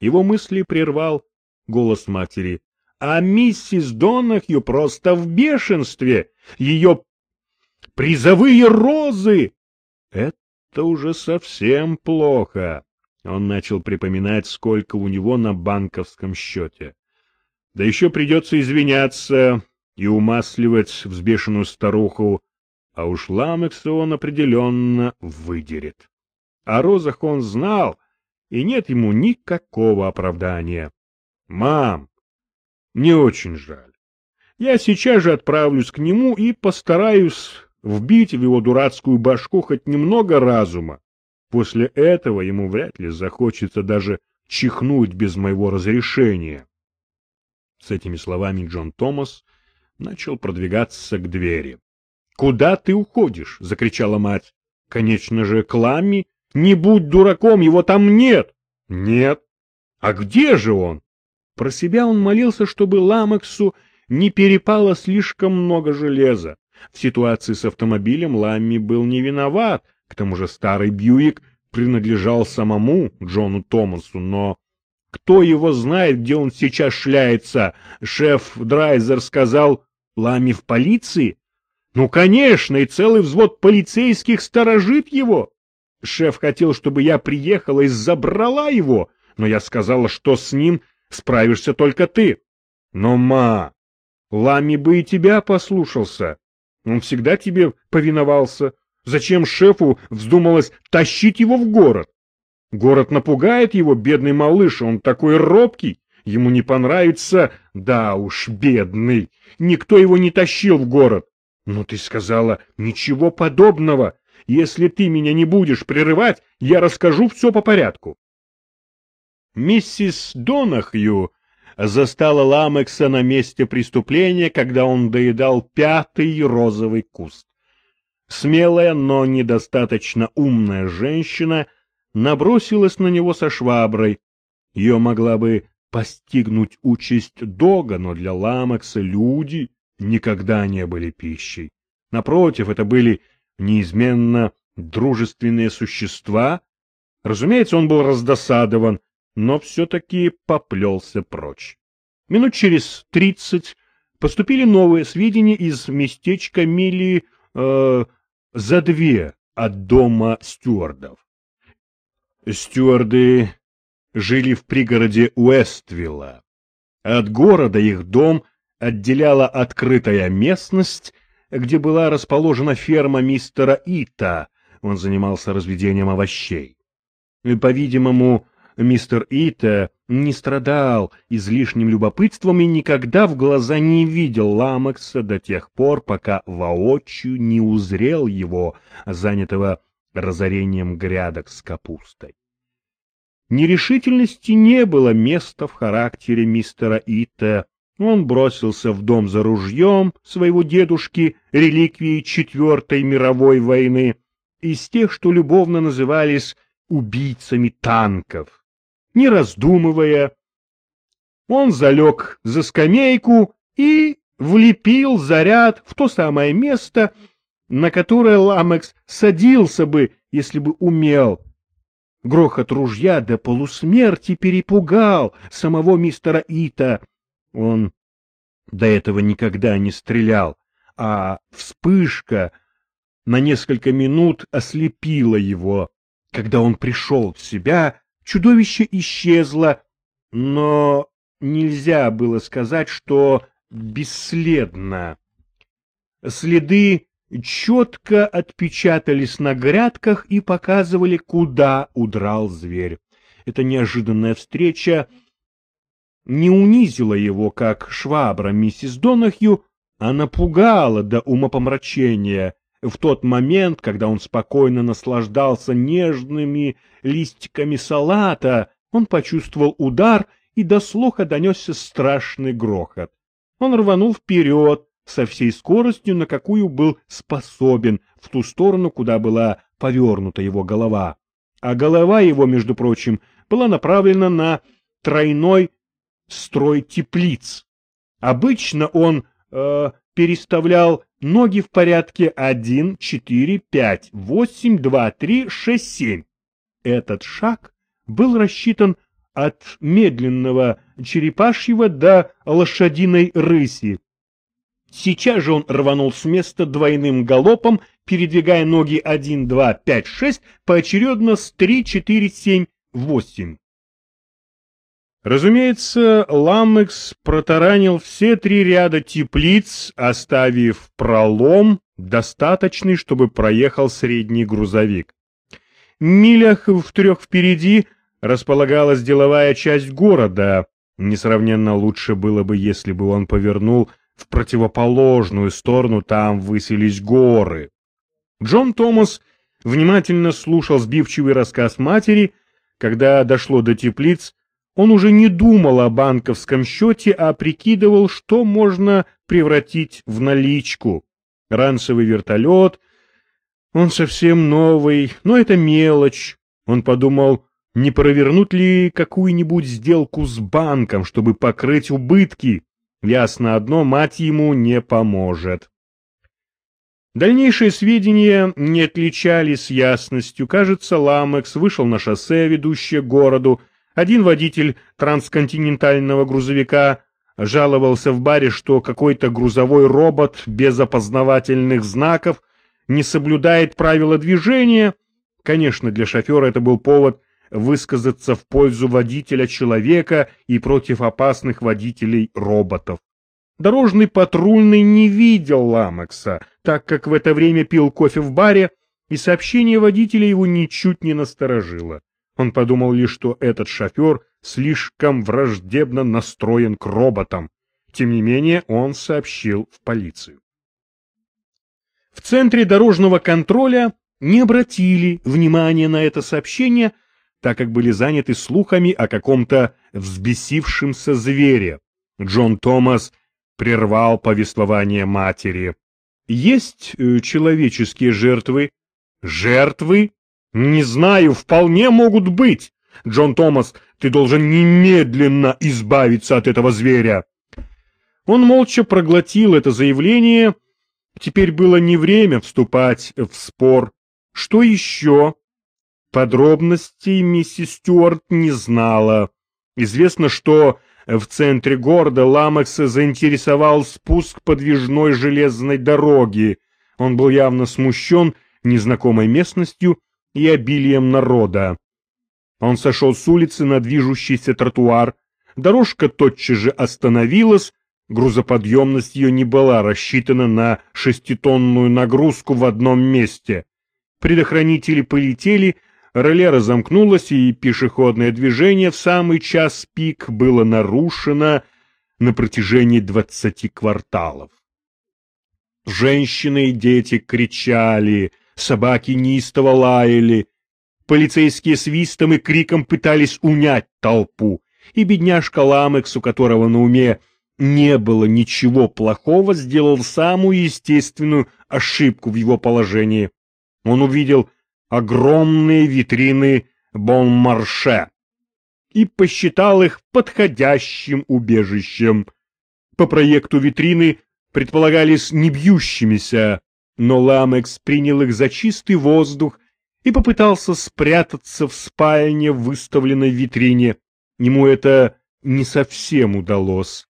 Его мысли прервал голос матери. А миссис Донахью просто в бешенстве. Ее призовые розы! Это уже совсем плохо. Он начал припоминать, сколько у него на банковском счете. Да еще придется извиняться и умасливать взбешенную старуху, а уж Ламекса он определенно выдерет. О розах он знал, и нет ему никакого оправдания. «Мам, мне очень жаль. Я сейчас же отправлюсь к нему и постараюсь вбить в его дурацкую башку хоть немного разума. После этого ему вряд ли захочется даже чихнуть без моего разрешения. С этими словами Джон Томас начал продвигаться к двери. — Куда ты уходишь? — закричала мать. — Конечно же, к Ламми. Не будь дураком, его там нет. — Нет. — А где же он? Про себя он молился, чтобы Ламексу не перепало слишком много железа. В ситуации с автомобилем Ламми был не виноват, к тому же старый Бьюик принадлежал самому Джону Томасу, но кто его знает, где он сейчас шляется? Шеф Драйзер сказал, Лами в полиции? Ну, конечно, и целый взвод полицейских сторожит его. Шеф хотел, чтобы я приехала и забрала его, но я сказала, что с ним справишься только ты. Но, ма, Лами бы и тебя послушался. Он всегда тебе повиновался. Зачем шефу вздумалось тащить его в город? Город напугает его, бедный малыш, он такой робкий. Ему не понравится... Да уж, бедный. Никто его не тащил в город. Но ты сказала, ничего подобного. Если ты меня не будешь прерывать, я расскажу все по порядку. Миссис Донахью застала Ламекса на месте преступления, когда он доедал пятый розовый куст. Смелая, но недостаточно умная женщина набросилась на него со шваброй. Ее могла бы постигнуть участь дога, но для Ламекса люди никогда не были пищей. Напротив, это были неизменно дружественные существа. Разумеется, он был раздосадован, но все-таки поплелся прочь. Минут через тридцать поступили новые сведения из местечка Мили э, за две от дома стюардов. Стюарды жили в пригороде Уэствилла. От города их дом отделяла открытая местность, где была расположена ферма мистера Ита, он занимался разведением овощей. По-видимому, мистер Ита не страдал излишним любопытством и никогда в глаза не видел Ламекса до тех пор, пока воочию не узрел его, занятого разорением грядок с капустой. Нерешительности не было места в характере мистера Ита. Он бросился в дом за ружьем своего дедушки, реликвии Четвертой мировой войны, из тех, что любовно назывались убийцами танков. Не раздумывая, он залег за скамейку и влепил заряд в то самое место, на которое Ламекс садился бы, если бы умел. Грохот ружья до полусмерти перепугал самого мистера Ита. Он до этого никогда не стрелял, а вспышка на несколько минут ослепила его. Когда он пришел в себя, чудовище исчезло, но нельзя было сказать, что бесследно. Следы четко отпечатались на грядках и показывали, куда удрал зверь. Эта неожиданная встреча не унизила его, как швабра миссис Донахью, а напугала до умопомрачения в тот момент, когда он спокойно наслаждался нежными листиками салата, он почувствовал удар, и до слуха донесся страшный грохот. Он рванул вперед со всей скоростью, на какую был способен, в ту сторону, куда была повернута его голова. А голова его, между прочим, была направлена на тройной строй теплиц. Обычно он э, переставлял ноги в порядке 1, 4, 5, 8, 2, 3, 6, 7. Этот шаг был рассчитан от медленного черепашьего до лошадиной рыси. Сейчас же он рванул с места двойным галопом, передвигая ноги 1, 2, 5, 6, поочередно с 3, 4, 7, 8. Разумеется, Ламекс протаранил все три ряда теплиц, оставив пролом, достаточный, чтобы проехал средний грузовик. Милях в трех впереди располагалась деловая часть города. Несравненно лучше было бы, если бы он повернул в противоположную сторону, там высились горы. Джон Томас внимательно слушал сбивчивый рассказ матери. Когда дошло до теплиц, он уже не думал о банковском счете, а прикидывал, что можно превратить в наличку. Ранцевый вертолет, он совсем новый, но это мелочь. Он подумал, не провернуть ли какую-нибудь сделку с банком, чтобы покрыть убытки. Ясно одно, мать ему не поможет. Дальнейшие сведения не отличались ясностью. Кажется, Ламекс вышел на шоссе, ведущее к городу. Один водитель трансконтинентального грузовика жаловался в баре, что какой-то грузовой робот без опознавательных знаков не соблюдает правила движения. Конечно, для шофера это был повод высказаться в пользу водителя человека и против опасных водителей роботов. Дорожный патрульный не видел Ламекса, так как в это время пил кофе в баре, и сообщение водителя его ничуть не насторожило. Он подумал лишь, что этот шофер слишком враждебно настроен к роботам. Тем не менее, он сообщил в полицию. В центре дорожного контроля не обратили внимания на это сообщение, так как были заняты слухами о каком-то взбесившемся звере. Джон Томас прервал повествование матери. Есть э, человеческие жертвы? Жертвы? Не знаю, вполне могут быть. Джон Томас, ты должен немедленно избавиться от этого зверя. Он молча проглотил это заявление. Теперь было не время вступать в спор. Что еще? Подробностей миссис Стюарт не знала. Известно, что в центре города Ламекса заинтересовал спуск подвижной железной дороги. Он был явно смущен незнакомой местностью и обилием народа. Он сошел с улицы на движущийся тротуар. Дорожка тотчас же остановилась, грузоподъемность ее не была рассчитана на шеститонную нагрузку в одном месте. Предохранители полетели, реле разомкнулось, и пешеходное движение в самый час пик было нарушено на протяжении двадцати кварталов. Женщины и дети кричали, собаки неистово лаяли, полицейские свистом и криком пытались унять толпу, и бедняжка Ламекс, у которого на уме не было ничего плохого, сделал самую естественную ошибку в его положении. Он увидел огромные витрины Бон-Марше и посчитал их подходящим убежищем. По проекту витрины предполагались не бьющимися, но Ламекс принял их за чистый воздух и попытался спрятаться в спальне, выставленной в витрине. Ему это не совсем удалось.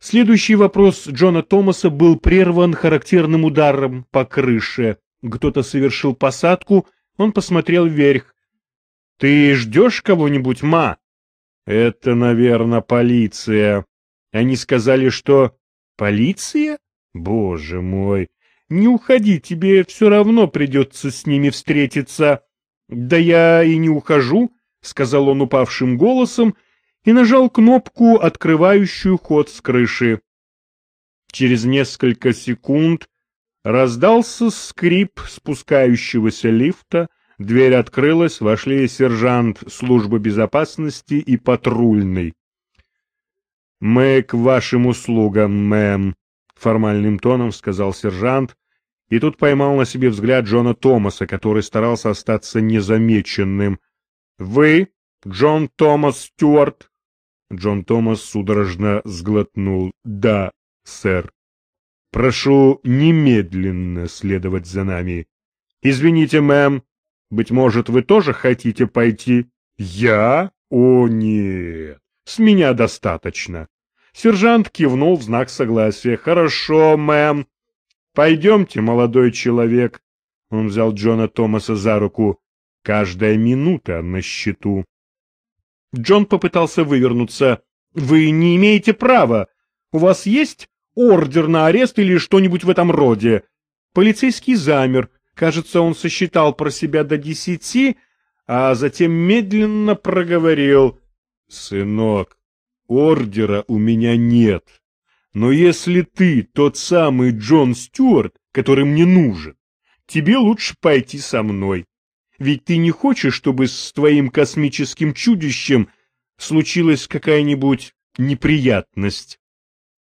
Следующий вопрос Джона Томаса был прерван характерным ударом по крыше. Кто-то совершил посадку, он посмотрел вверх. — Ты ждешь кого-нибудь, ма? — Это, наверное, полиция. Они сказали, что... — Полиция? Боже мой! Не уходи, тебе все равно придется с ними встретиться. — Да я и не ухожу, — сказал он упавшим голосом и нажал кнопку, открывающую ход с крыши. Через несколько секунд Раздался скрип спускающегося лифта, дверь открылась, вошли сержант службы безопасности и патрульный. «Мы к вашим услугам, мэм», — формальным тоном сказал сержант, и тут поймал на себе взгляд Джона Томаса, который старался остаться незамеченным. «Вы, Джон Томас Стюарт?» Джон Томас судорожно сглотнул. «Да, сэр». Прошу немедленно следовать за нами. Извините, мэм, быть может, вы тоже хотите пойти? Я? О, нет, с меня достаточно. Сержант кивнул в знак согласия. Хорошо, мэм. Пойдемте, молодой человек. Он взял Джона Томаса за руку. Каждая минута на счету. Джон попытался вывернуться. «Вы не имеете права. У вас есть ордер на арест или что-нибудь в этом роде?» Полицейский замер. Кажется, он сосчитал про себя до десяти, а затем медленно проговорил. «Сынок, ордера у меня нет. Но если ты тот самый Джон Стюарт, который мне нужен, тебе лучше пойти со мной. Ведь ты не хочешь, чтобы с твоим космическим чудищем случилась какая-нибудь неприятность.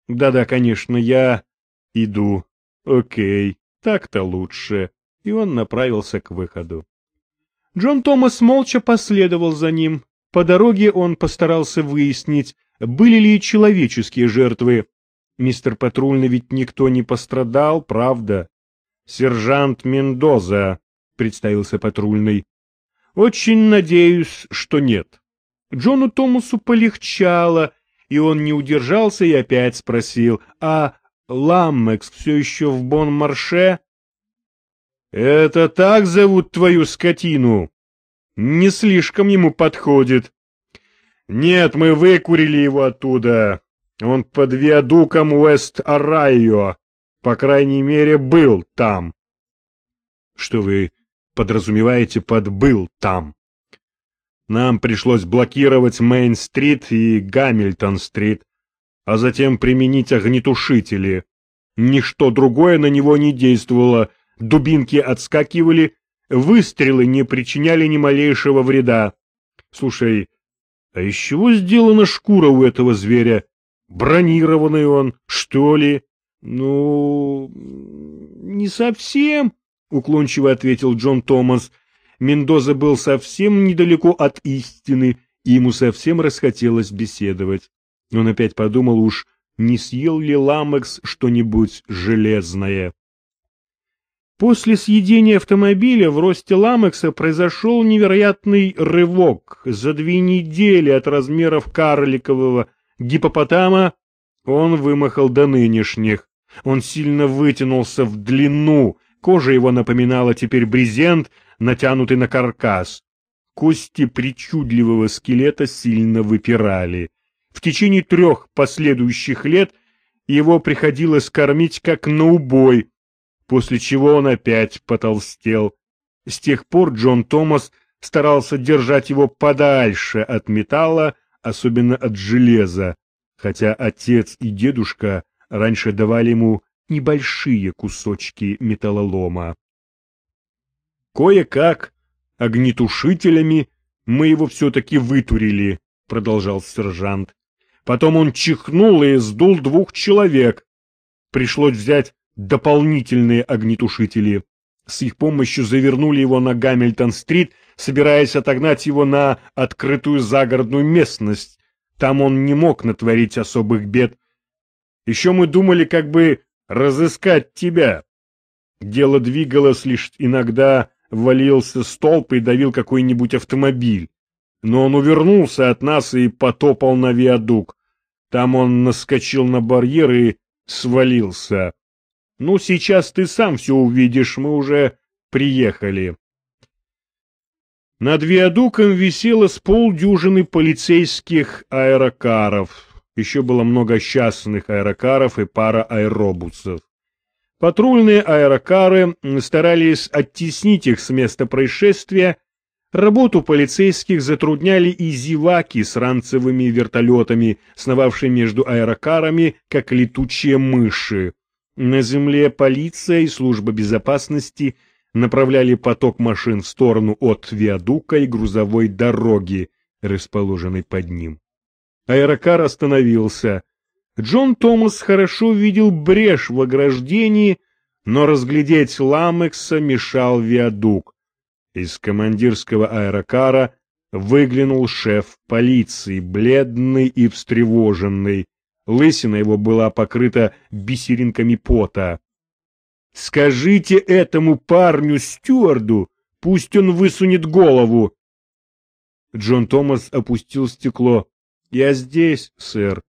Да-да, конечно, я иду. Окей, так-то лучше. И он направился к выходу. Джон Томас молча последовал за ним. По дороге он постарался выяснить, были ли человеческие жертвы. Мистер Патрульный ведь никто не пострадал, правда? Сержант Мендоза, представился патрульный. Очень надеюсь, что нет. Джону Томасу полегчало, и он не удержался и опять спросил, а Ламмекс все еще в Бон-Марше? «Это так зовут твою скотину?» «Не слишком ему подходит». «Нет, мы выкурили его оттуда. Он под виадуком Уэст-Арайо. По крайней мере, был там». «Что вы подразумеваете под «был там»?» Нам пришлось блокировать Мейн-стрит и Гамильтон-стрит, а затем применить огнетушители. Ничто другое на него не действовало — дубинки отскакивали, выстрелы не причиняли ни малейшего вреда. Слушай, а из чего сделана шкура у этого зверя? Бронированный он, что ли? Ну, не совсем, уклончиво ответил Джон Томас. Мендоза был совсем недалеко от истины, и ему совсем расхотелось беседовать. Он опять подумал уж, не съел ли Ламекс что-нибудь железное. После съедения автомобиля в росте Ламекса произошел невероятный рывок. За две недели от размеров карликового гипопотама он вымахал до нынешних. Он сильно вытянулся в длину, кожа его напоминала теперь брезент, натянутый на каркас. Кости причудливого скелета сильно выпирали. В течение трех последующих лет его приходилось кормить как на убой, после чего он опять потолстел. С тех пор Джон Томас старался держать его подальше от металла, особенно от железа, хотя отец и дедушка раньше давали ему небольшие кусочки металлолома. Кое-как огнетушителями мы его все-таки вытурили, продолжал сержант. Потом он чихнул и сдул двух человек. Пришлось взять дополнительные огнетушители. С их помощью завернули его на Гамильтон-стрит, собираясь отогнать его на открытую загородную местность. Там он не мог натворить особых бед. Еще мы думали, как бы разыскать тебя. Дело двигалось лишь иногда, ввалился столб и давил какой-нибудь автомобиль. Но он увернулся от нас и потопал на виадук. Там он наскочил на барьер и свалился. Ну, сейчас ты сам все увидишь, мы уже приехали. Над виадуком висело с полдюжины полицейских аэрокаров. Еще было много частных аэрокаров и пара аэробусов. Патрульные аэрокары старались оттеснить их с места происшествия. Работу полицейских затрудняли и зеваки с ранцевыми вертолетами, сновавшие между аэрокарами, как летучие мыши. На земле полиция и служба безопасности направляли поток машин в сторону от виадука и грузовой дороги, расположенной под ним. Аэрокар остановился. Джон Томас хорошо видел брешь в ограждении, но разглядеть Ламекса мешал виадук. Из командирского аэрокара выглянул шеф полиции, бледный и встревоженный. Лысина его была покрыта бисеринками пота. «Скажите этому парню стюарду, пусть он высунет голову!» Джон Томас опустил стекло. «Я здесь, сэр».